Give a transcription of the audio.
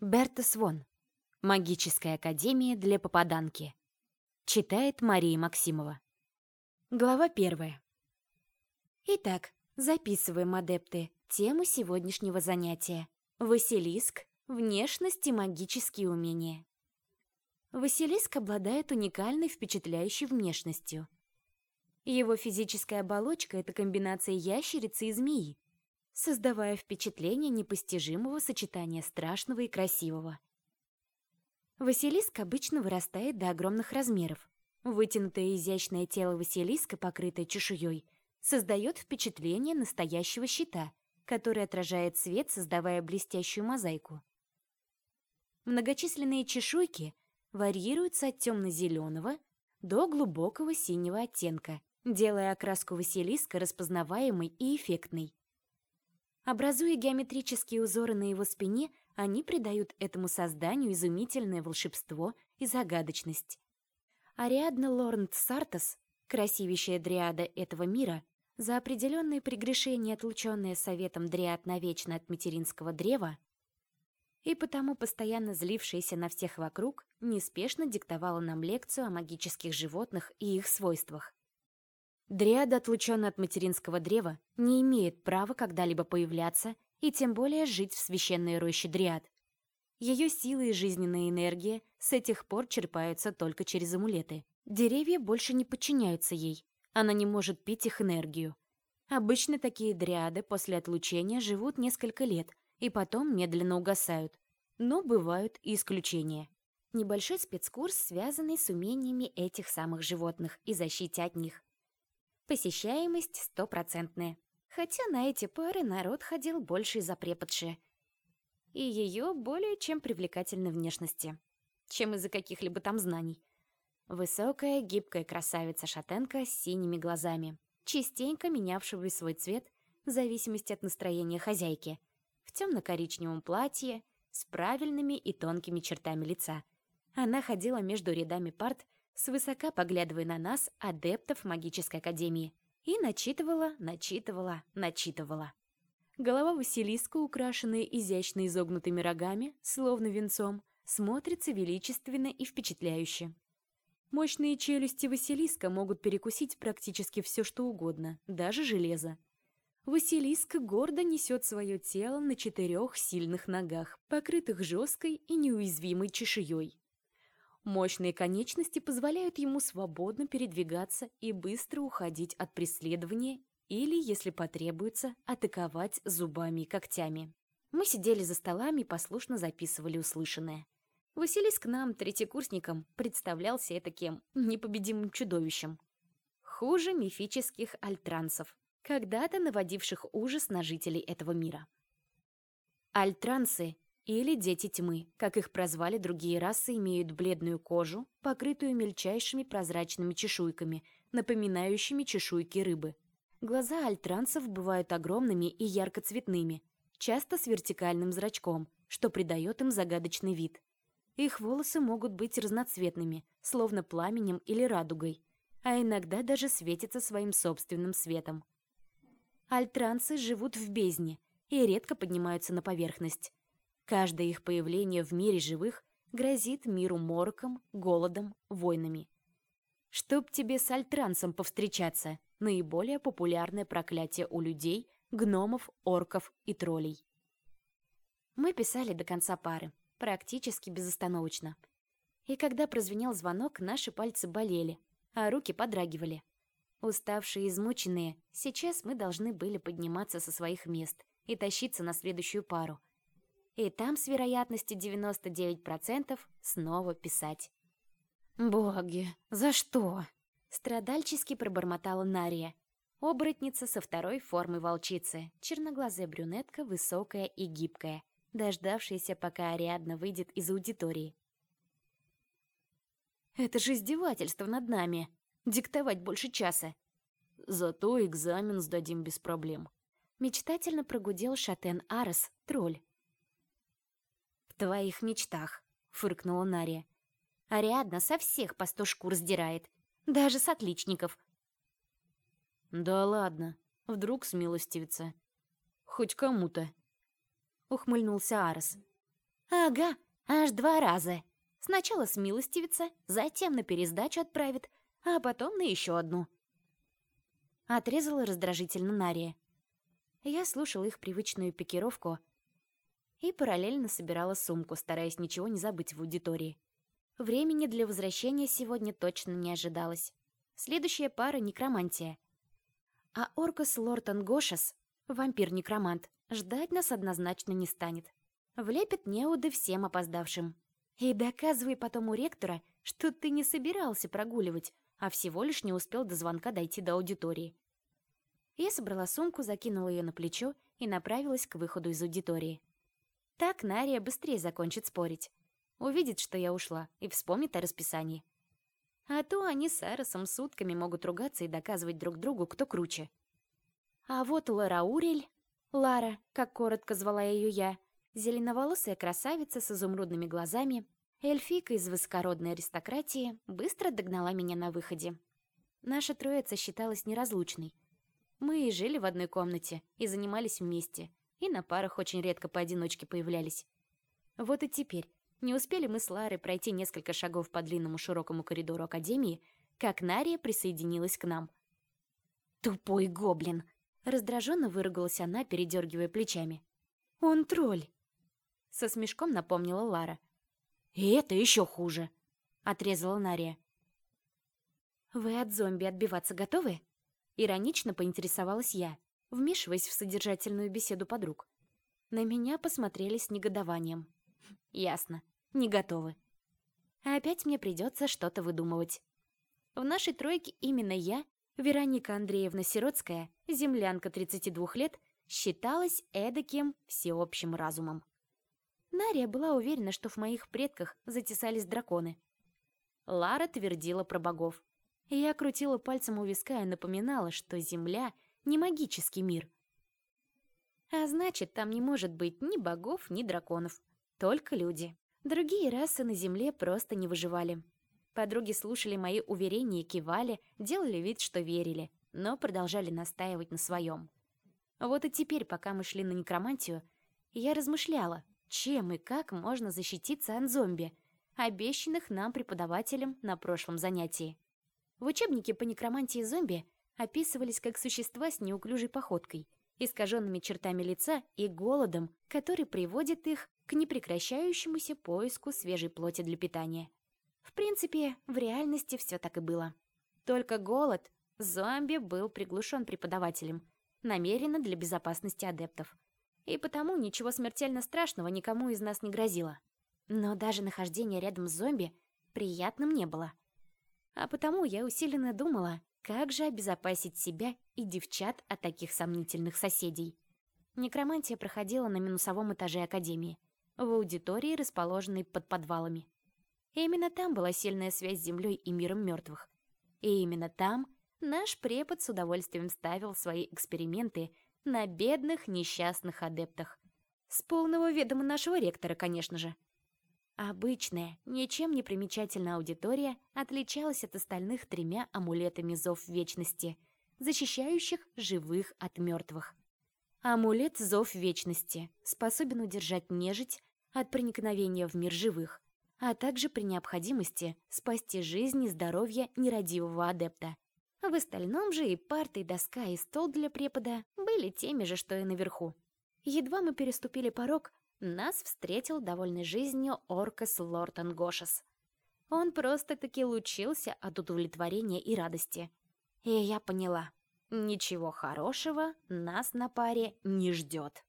Берта Свон. Магическая академия для попаданки. Читает Мария Максимова. Глава первая. Итак, записываем, адепты, тему сегодняшнего занятия. Василиск. Внешность и магические умения. Василиск обладает уникальной впечатляющей внешностью. Его физическая оболочка — это комбинация ящерицы и змеи, создавая впечатление непостижимого сочетания страшного и красивого. Василиск обычно вырастает до огромных размеров. Вытянутое изящное тело Василиска, покрытое чешуей, создает впечатление настоящего щита, который отражает свет, создавая блестящую мозаику. Многочисленные чешуйки варьируются от темно-зеленого до глубокого синего оттенка, делая окраску Василиска распознаваемой и эффектной. Образуя геометрические узоры на его спине, они придают этому созданию изумительное волшебство и загадочность. Ариадна Лорнд Сартас, красивейшая дриада этого мира, за определенные прегрешения, отлученные советом дриад навечно от материнского древа, и потому постоянно злившаяся на всех вокруг, неспешно диктовала нам лекцию о магических животных и их свойствах. Дриада, отлученная от материнского древа, не имеет права когда-либо появляться и тем более жить в священной роще дриад. Ее силы и жизненная энергия с этих пор черпаются только через амулеты. Деревья больше не подчиняются ей. Она не может пить их энергию. Обычно такие дриады после отлучения живут несколько лет и потом медленно угасают. Но бывают и исключения. Небольшой спецкурс, связанный с умениями этих самых животных и защите от них. Посещаемость стопроцентная. Хотя на эти пары народ ходил больше из-за преподши. И ее более чем привлекательной внешности, чем из-за каких-либо там знаний. Высокая, гибкая красавица-шатенка с синими глазами, частенько менявшего свой цвет в зависимости от настроения хозяйки, в темно-коричневом платье, с правильными и тонкими чертами лица. Она ходила между рядами парт свысока поглядывая на нас, адептов магической академии, и начитывала, начитывала, начитывала. Голова Василиска, украшенная изящно изогнутыми рогами, словно венцом, смотрится величественно и впечатляюще. Мощные челюсти Василиска могут перекусить практически все, что угодно, даже железо. Василиск гордо несет свое тело на четырех сильных ногах, покрытых жесткой и неуязвимой чешуей. Мощные конечности позволяют ему свободно передвигаться и быстро уходить от преследования или, если потребуется, атаковать зубами и когтями. Мы сидели за столами и послушно записывали услышанное. Василиск нам, третьекурсникам, представлялся этаким непобедимым чудовищем. Хуже мифических альтрансов, когда-то наводивших ужас на жителей этого мира. Альтрансы или дети тьмы, как их прозвали другие расы, имеют бледную кожу, покрытую мельчайшими прозрачными чешуйками, напоминающими чешуйки рыбы. Глаза альтранцев бывают огромными и яркоцветными, часто с вертикальным зрачком, что придает им загадочный вид. Их волосы могут быть разноцветными, словно пламенем или радугой, а иногда даже светятся своим собственным светом. Альтранцы живут в бездне и редко поднимаются на поверхность. Каждое их появление в мире живых грозит миру мороком, голодом, войнами. Чтоб тебе с альтрансом повстречаться, наиболее популярное проклятие у людей, гномов, орков и троллей. Мы писали до конца пары, практически безостановочно. И когда прозвенел звонок, наши пальцы болели, а руки подрагивали. Уставшие и измученные, сейчас мы должны были подниматься со своих мест и тащиться на следующую пару — и там с вероятностью 99% снова писать. «Боги, за что?» Страдальчески пробормотала Нария. Оборотница со второй формой волчицы, черноглазая брюнетка, высокая и гибкая, дождавшаяся, пока Ариадна выйдет из аудитории. «Это же издевательство над нами! Диктовать больше часа!» «Зато экзамен сдадим без проблем», — мечтательно прогудел Шатен Арес, тролль, «В твоих мечтах», — фыркнула Нария. «Ариадна со всех по сдирает, даже с отличников». «Да ладно, вдруг смилостивится. Хоть кому-то», — ухмыльнулся Арес. Ага, аж два раза. Сначала смилостивится, затем на пересдачу отправит, а потом на еще одну. Отрезала раздражительно Нария. Я слушала их привычную пикировку и параллельно собирала сумку, стараясь ничего не забыть в аудитории. Времени для возвращения сегодня точно не ожидалось. Следующая пара — некромантия. А Оркас Лортон Гошес, вампир-некромант, ждать нас однозначно не станет. Влепит неуды всем опоздавшим. И доказывай потом у ректора, что ты не собирался прогуливать, а всего лишь не успел до звонка дойти до аудитории. Я собрала сумку, закинула ее на плечо и направилась к выходу из аудитории. Так Нария быстрее закончит спорить. Увидит, что я ушла, и вспомнит о расписании. А то они с Аросом сутками могут ругаться и доказывать друг другу, кто круче. А вот Лара Урель, Лара, как коротко звала ее я, зеленоволосая красавица с изумрудными глазами, эльфийка из высокородной аристократии, быстро догнала меня на выходе. Наша троица считалась неразлучной. Мы и жили в одной комнате, и занимались вместе, и на парах очень редко поодиночке появлялись. Вот и теперь, не успели мы с Ларой пройти несколько шагов по длинному широкому коридору Академии, как Нария присоединилась к нам. «Тупой гоблин!» — раздраженно выругалась она, передергивая плечами. «Он тролль!» — со смешком напомнила Лара. «И это еще хуже!» — отрезала Нария. «Вы от зомби отбиваться готовы?» Иронично поинтересовалась я, вмешиваясь в содержательную беседу подруг. На меня посмотрели с негодованием. Ясно не готовы. Опять мне придется что-то выдумывать. В нашей тройке именно я, Вероника Андреевна Сиротская, землянка 32 лет, считалась эдаким всеобщим разумом. Нария была уверена, что в моих предках затесались драконы. Лара твердила про богов. Я крутила пальцем у виска и напоминала, что Земля — не магический мир. А значит, там не может быть ни богов, ни драконов. Только люди. Другие расы на Земле просто не выживали. Подруги слушали мои уверения кивали, делали вид, что верили, но продолжали настаивать на своем. Вот и теперь, пока мы шли на некромантию, я размышляла, чем и как можно защититься от зомби, обещанных нам преподавателем на прошлом занятии. В учебнике по некромантии зомби описывались как существа с неуклюжей походкой, искаженными чертами лица и голодом, который приводит их к непрекращающемуся поиску свежей плоти для питания. В принципе, в реальности все так и было. Только голод зомби был приглушен преподавателем, намеренно для безопасности адептов. И потому ничего смертельно страшного никому из нас не грозило. Но даже нахождение рядом с зомби приятным не было. А потому я усиленно думала, как же обезопасить себя и девчат от таких сомнительных соседей. Некромантия проходила на минусовом этаже Академии в аудитории, расположенной под подвалами. И именно там была сильная связь с землей и миром мертвых. И именно там наш препод с удовольствием ставил свои эксперименты на бедных несчастных адептах. С полного ведома нашего ректора, конечно же. Обычная, ничем не примечательная аудитория отличалась от остальных тремя амулетами зов вечности, защищающих живых от мертвых. Амулет Зов Вечности способен удержать нежить от проникновения в мир живых, а также при необходимости спасти жизнь и здоровье нерадивого адепта. В остальном же и парты, и доска, и стол для препода были теми же, что и наверху. Едва мы переступили порог, нас встретил довольный жизнью Оркас Лортон Гошес. Он просто-таки лучился от удовлетворения и радости. И я поняла — Ничего хорошего нас на паре не ждет.